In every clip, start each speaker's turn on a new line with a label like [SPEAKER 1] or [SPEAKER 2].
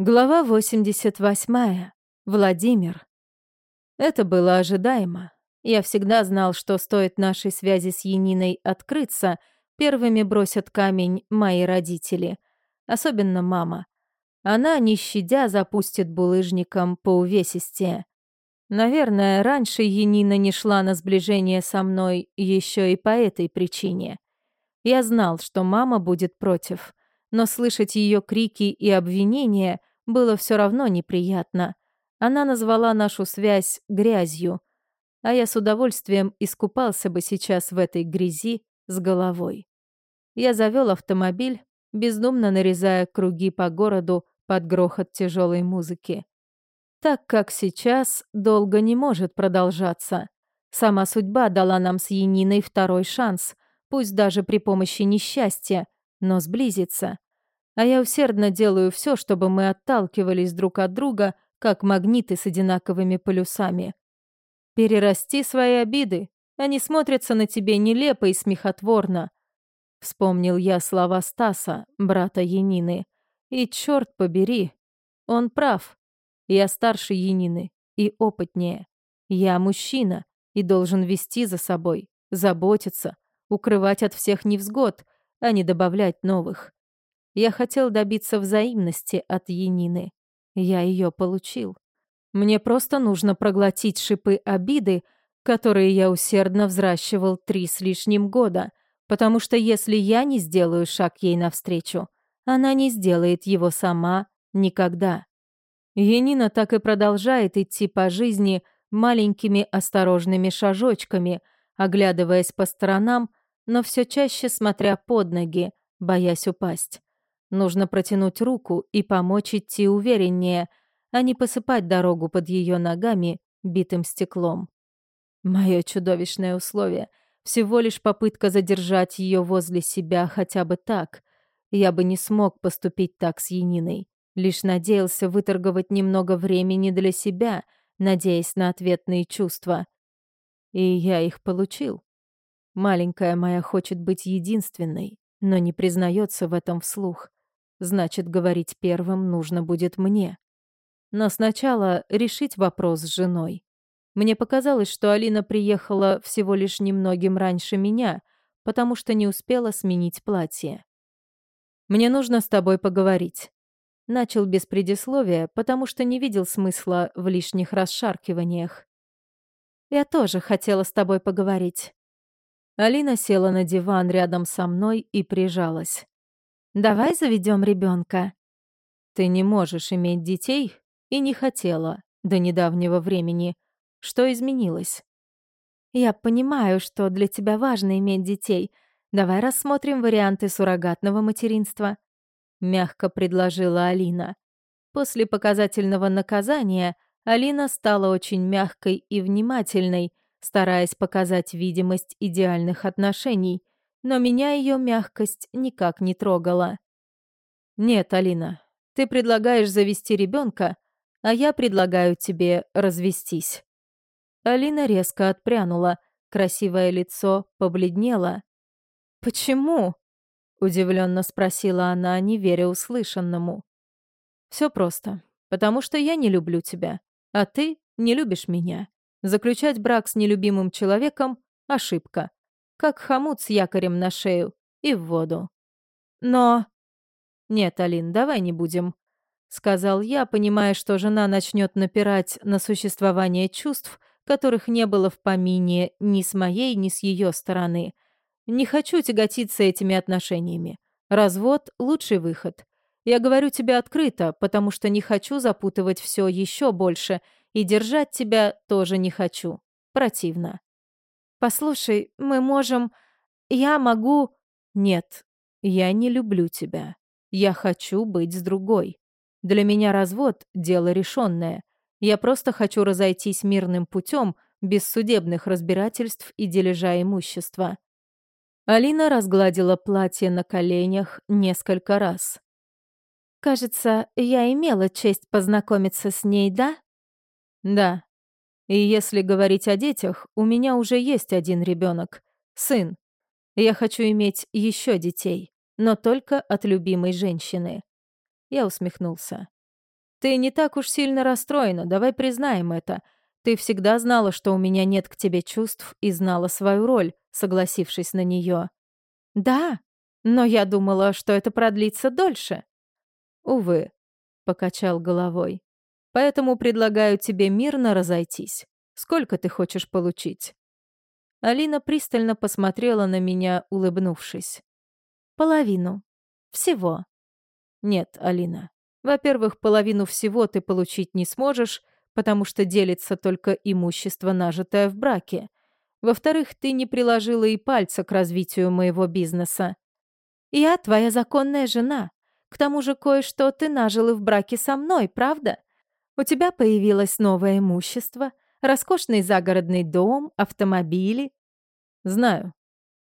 [SPEAKER 1] Глава 88. Владимир. Это было ожидаемо. Я всегда знал, что стоит нашей связи с Яниной открыться, первыми бросят камень мои родители. Особенно мама. Она, не щадя, запустит булыжником по увесистее. Наверное, раньше Янина не шла на сближение со мной еще и по этой причине. Я знал, что мама будет против, но слышать ее крики и обвинения было все равно неприятно. Она назвала нашу связь грязью, а я с удовольствием искупался бы сейчас в этой грязи с головой. Я завел автомобиль, бездумно нарезая круги по городу под грохот тяжелой музыки. Так как сейчас долго не может продолжаться. Сама судьба дала нам с Яниной второй шанс, пусть даже при помощи несчастья, но сблизиться. А я усердно делаю все, чтобы мы отталкивались друг от друга, как магниты с одинаковыми полюсами. Перерасти свои обиды, они смотрятся на тебе нелепо и смехотворно. Вспомнил я слова Стаса, брата Янины. И черт побери, он прав. Я старше Янины и опытнее. Я мужчина и должен вести за собой, заботиться, укрывать от всех невзгод, а не добавлять новых. Я хотел добиться взаимности от Янины. Я ее получил. Мне просто нужно проглотить шипы обиды, которые я усердно взращивал три с лишним года, потому что если я не сделаю шаг ей навстречу, она не сделает его сама никогда. Янина так и продолжает идти по жизни маленькими осторожными шажочками, оглядываясь по сторонам, но все чаще смотря под ноги, боясь упасть. Нужно протянуть руку и помочь идти увереннее, а не посыпать дорогу под ее ногами битым стеклом. Мое чудовищное условие — всего лишь попытка задержать ее возле себя хотя бы так. Я бы не смог поступить так с Яниной. Лишь надеялся выторговать немного времени для себя, надеясь на ответные чувства. И я их получил. Маленькая моя хочет быть единственной, но не признается в этом вслух. Значит, говорить первым нужно будет мне. Но сначала решить вопрос с женой. Мне показалось, что Алина приехала всего лишь немногим раньше меня, потому что не успела сменить платье. «Мне нужно с тобой поговорить». Начал без предисловия, потому что не видел смысла в лишних расшаркиваниях. «Я тоже хотела с тобой поговорить». Алина села на диван рядом со мной и прижалась. Давай заведем ребенка. Ты не можешь иметь детей и не хотела до недавнего времени. Что изменилось? Я понимаю, что для тебя важно иметь детей. Давай рассмотрим варианты суррогатного материнства. Мягко предложила Алина. После показательного наказания Алина стала очень мягкой и внимательной, стараясь показать видимость идеальных отношений, но меня ее мягкость никак не трогала. «Нет, Алина, ты предлагаешь завести ребенка, а я предлагаю тебе развестись». Алина резко отпрянула, красивое лицо побледнело. «Почему?» — удивленно спросила она, не веря услышанному. Все просто. Потому что я не люблю тебя, а ты не любишь меня. Заключать брак с нелюбимым человеком — ошибка как хомут с якорем на шею, и в воду. Но... Нет, Алин, давай не будем. Сказал я, понимая, что жена начнет напирать на существование чувств, которых не было в помине ни с моей, ни с ее стороны. Не хочу тяготиться этими отношениями. Развод — лучший выход. Я говорю тебе открыто, потому что не хочу запутывать все еще больше, и держать тебя тоже не хочу. Противно. «Послушай, мы можем... Я могу...» «Нет, я не люблю тебя. Я хочу быть с другой. Для меня развод — дело решенное. Я просто хочу разойтись мирным путем, без судебных разбирательств и дележа имущества». Алина разгладила платье на коленях несколько раз. «Кажется, я имела честь познакомиться с ней, да?» «Да», и если говорить о детях, у меня уже есть один ребенок, сын. Я хочу иметь еще детей, но только от любимой женщины. Я усмехнулся. Ты не так уж сильно расстроена, давай признаем это. Ты всегда знала, что у меня нет к тебе чувств и знала свою роль, согласившись на нее. Да, но я думала, что это продлится дольше. Увы, покачал головой. Поэтому предлагаю тебе мирно разойтись. Сколько ты хочешь получить? Алина пристально посмотрела на меня, улыбнувшись. Половину. Всего. Нет, Алина. Во-первых, половину всего ты получить не сможешь, потому что делится только имущество, нажитое в браке. Во-вторых, ты не приложила и пальца к развитию моего бизнеса. Я твоя законная жена. К тому же кое-что ты нажил и в браке со мной, правда? У тебя появилось новое имущество, роскошный загородный дом, автомобили. Знаю.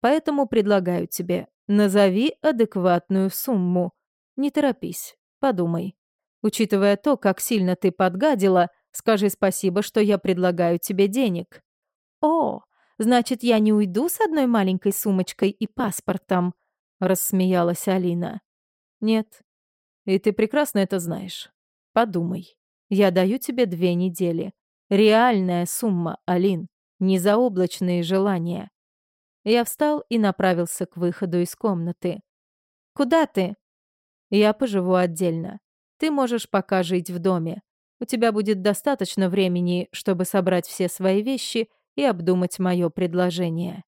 [SPEAKER 1] Поэтому предлагаю тебе, назови адекватную сумму. Не торопись, подумай. Учитывая то, как сильно ты подгадила, скажи спасибо, что я предлагаю тебе денег. О, значит, я не уйду с одной маленькой сумочкой и паспортом, рассмеялась Алина. Нет. И ты прекрасно это знаешь. Подумай. Я даю тебе две недели. Реальная сумма, Алин, не заоблачные желания. Я встал и направился к выходу из комнаты. «Куда ты?» «Я поживу отдельно. Ты можешь пока жить в доме. У тебя будет достаточно времени, чтобы собрать все свои вещи и обдумать мое предложение».